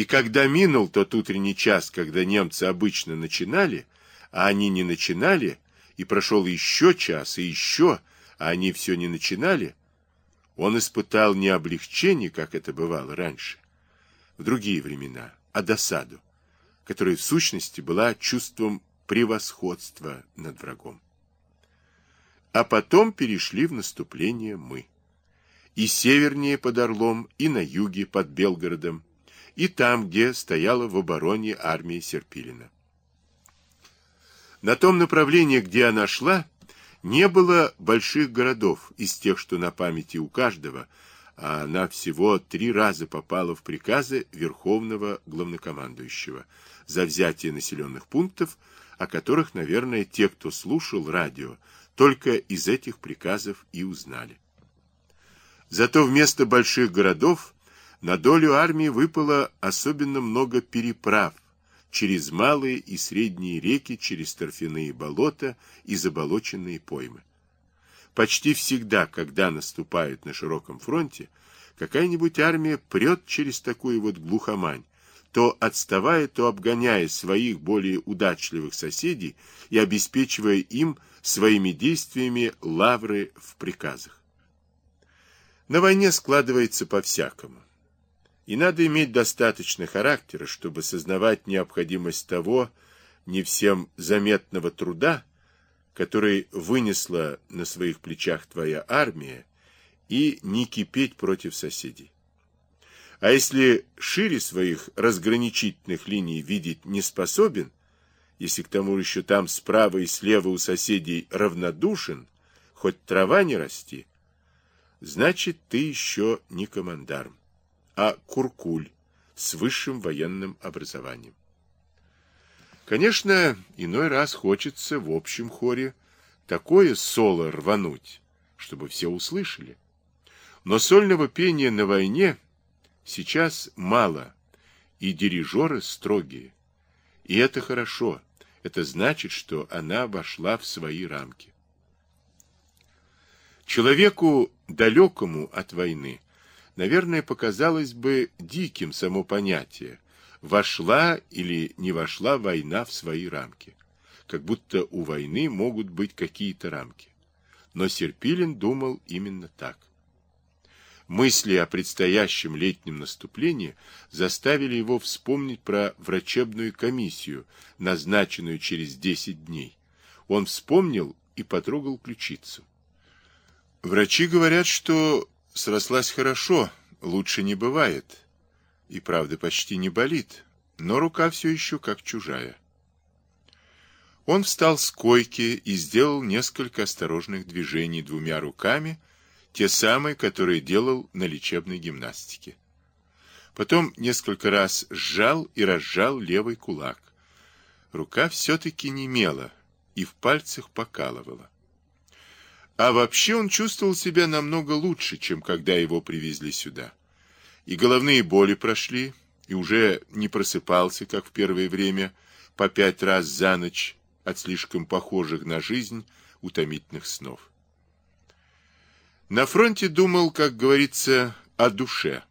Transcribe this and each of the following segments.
И когда минул тот утренний час, когда немцы обычно начинали, а они не начинали, и прошел еще час, и еще, а они все не начинали, он испытал не облегчение, как это бывало раньше, в другие времена, а досаду, которая в сущности была чувством превосходства над врагом. А потом перешли в наступление мы. И севернее под Орлом, и на юге под Белгородом, и там, где стояла в обороне армия Серпилина. На том направлении, где она шла, не было больших городов из тех, что на памяти у каждого, а она всего три раза попала в приказы Верховного Главнокомандующего за взятие населенных пунктов, о которых, наверное, те, кто слушал радио, только из этих приказов и узнали. Зато вместо больших городов на долю армии выпало особенно много переправ через малые и средние реки, через торфяные болота и заболоченные поймы. Почти всегда, когда наступают на широком фронте, какая-нибудь армия прет через такую вот глухомань, то отставая, то обгоняя своих более удачливых соседей и обеспечивая им своими действиями лавры в приказах. На войне складывается по-всякому. И надо иметь достаточно характера, чтобы сознавать необходимость того не всем заметного труда, который вынесла на своих плечах твоя армия, и не кипеть против соседей. А если шире своих разграничительных линий видеть не способен, если к тому еще там справа и слева у соседей равнодушен, хоть трава не расти, значит, ты еще не командарм а Куркуль с высшим военным образованием. Конечно, иной раз хочется в общем хоре такое соло рвануть, чтобы все услышали. Но сольного пения на войне сейчас мало, и дирижеры строгие. И это хорошо, это значит, что она вошла в свои рамки. Человеку, далекому от войны, наверное, показалось бы диким само понятие «вошла или не вошла война в свои рамки», как будто у войны могут быть какие-то рамки. Но Серпилин думал именно так. Мысли о предстоящем летнем наступлении заставили его вспомнить про врачебную комиссию, назначенную через 10 дней. Он вспомнил и потрогал ключицу. Врачи говорят, что срослась хорошо, лучше не бывает. И правда почти не болит, но рука все еще как чужая. Он встал с койки и сделал несколько осторожных движений двумя руками, те самые, которые делал на лечебной гимнастике. Потом несколько раз сжал и разжал левый кулак. Рука все-таки немела и в пальцах покалывала. А вообще он чувствовал себя намного лучше, чем когда его привезли сюда. И головные боли прошли, и уже не просыпался, как в первое время, по пять раз за ночь от слишком похожих на жизнь утомительных снов. На фронте думал, как говорится, о душе,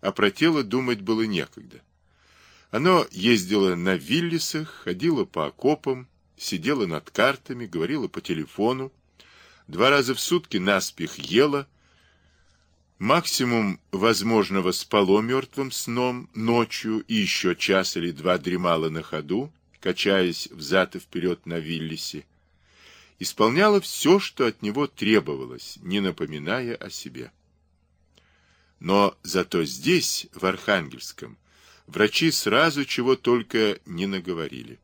а про тело думать было некогда. Оно ездило на Виллисах, ходило по окопам, сидело над картами, говорило по телефону, два раза в сутки наспех ела, максимум возможного спало мертвым сном ночью и еще час или два дремала на ходу, качаясь взад и вперед на Виллисе, исполняла все, что от него требовалось, не напоминая о себе. Но зато здесь, в Архангельском, врачи сразу чего только не наговорили.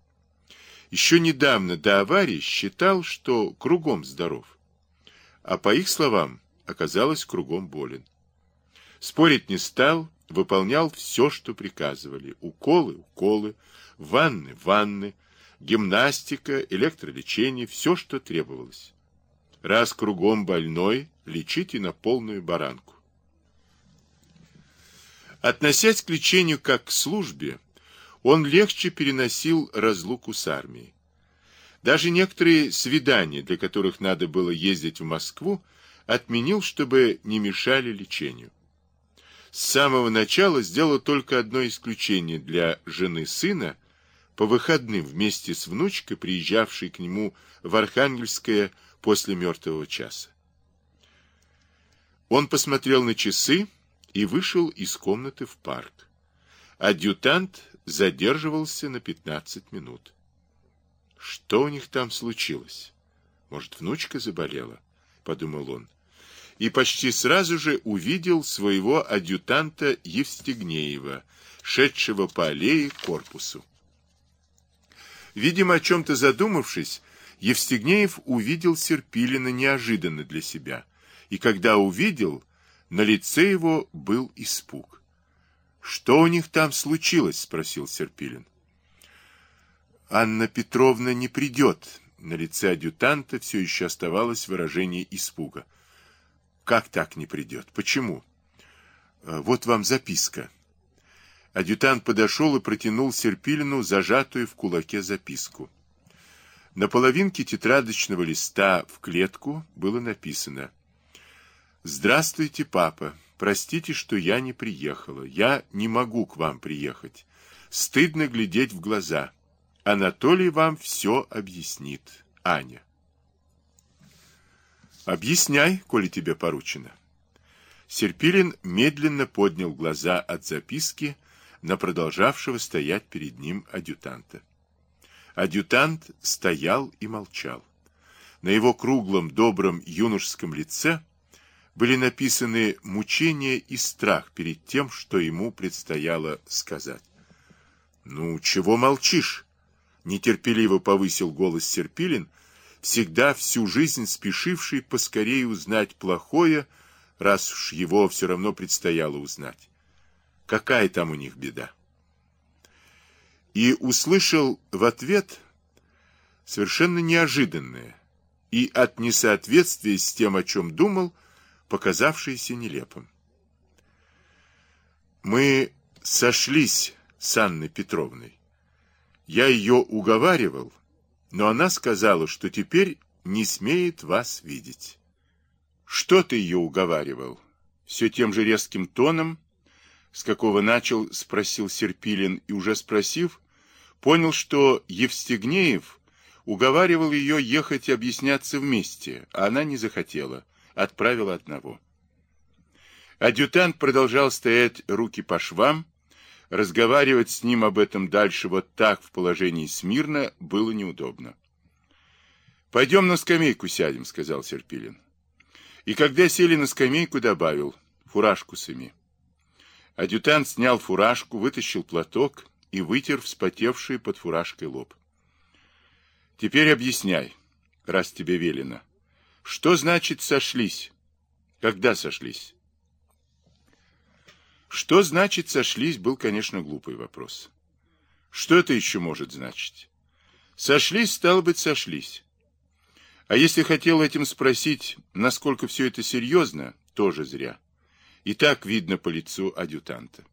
Еще недавно до аварии считал, что кругом здоров а по их словам, оказалось кругом болен. Спорить не стал, выполнял все, что приказывали. Уколы, уколы, ванны, ванны, гимнастика, электролечение, все, что требовалось. Раз кругом больной, лечите на полную баранку. Относясь к лечению как к службе, он легче переносил разлуку с армией. Даже некоторые свидания, для которых надо было ездить в Москву, отменил, чтобы не мешали лечению. с самого начала сделал только одно исключение для жены сына, по выходным вместе с внучкой, приезжавшей к нему в Архангельское после мертвого часа. Он посмотрел на часы и вышел из комнаты в парк. Адъютант задерживался на 15 минут. Что у них там случилось? Может, внучка заболела? Подумал он. И почти сразу же увидел своего адъютанта Евстигнеева, шедшего по аллее к корпусу. Видимо, о чем-то задумавшись, Евстигнеев увидел Серпилина неожиданно для себя. И когда увидел, на лице его был испуг. «Что у них там случилось?» — спросил Серпилин. «Анна Петровна не придет». На лице адъютанта все еще оставалось выражение испуга. «Как так не придет? Почему?» «Вот вам записка». Адъютант подошел и протянул Серпилину зажатую в кулаке записку. На половинке тетрадочного листа в клетку было написано «Здравствуйте, папа. Простите, что я не приехала. Я не могу к вам приехать. Стыдно глядеть в глаза. Анатолий вам все объяснит. Аня». «Объясняй, коли тебе поручено». Серпилин медленно поднял глаза от записки, на продолжавшего стоять перед ним адъютанта. Адъютант стоял и молчал. На его круглом, добром юношеском лице были написаны мучения и страх перед тем, что ему предстояло сказать. «Ну, чего молчишь?» — нетерпеливо повысил голос Серпилин, всегда всю жизнь спешивший поскорее узнать плохое, раз уж его все равно предстояло узнать. Какая там у них беда? И услышал в ответ совершенно неожиданное и от несоответствия с тем, о чем думал, показавшееся нелепым. Мы сошлись с Анной Петровной. Я ее уговаривал, но она сказала, что теперь не смеет вас видеть. Что ты ее уговаривал? Все тем же резким тоном с какого начал, спросил Серпилин, и уже спросив, понял, что Евстигнеев уговаривал ее ехать объясняться вместе, а она не захотела, отправила одного. Адъютант продолжал стоять руки по швам, разговаривать с ним об этом дальше вот так в положении смирно было неудобно. «Пойдем на скамейку сядем», — сказал Серпилин. И когда сели на скамейку, добавил «фуражку сыми». Адъютант снял фуражку, вытащил платок и вытер вспотевший под фуражкой лоб. Теперь объясняй, раз тебе велено. Что значит сошлись? Когда сошлись? Что значит сошлись, был, конечно, глупый вопрос. Что это еще может значить? Сошлись, стало быть, сошлись. А если хотел этим спросить, насколько все это серьезно, тоже зря. И так видно по лицу адъютанта.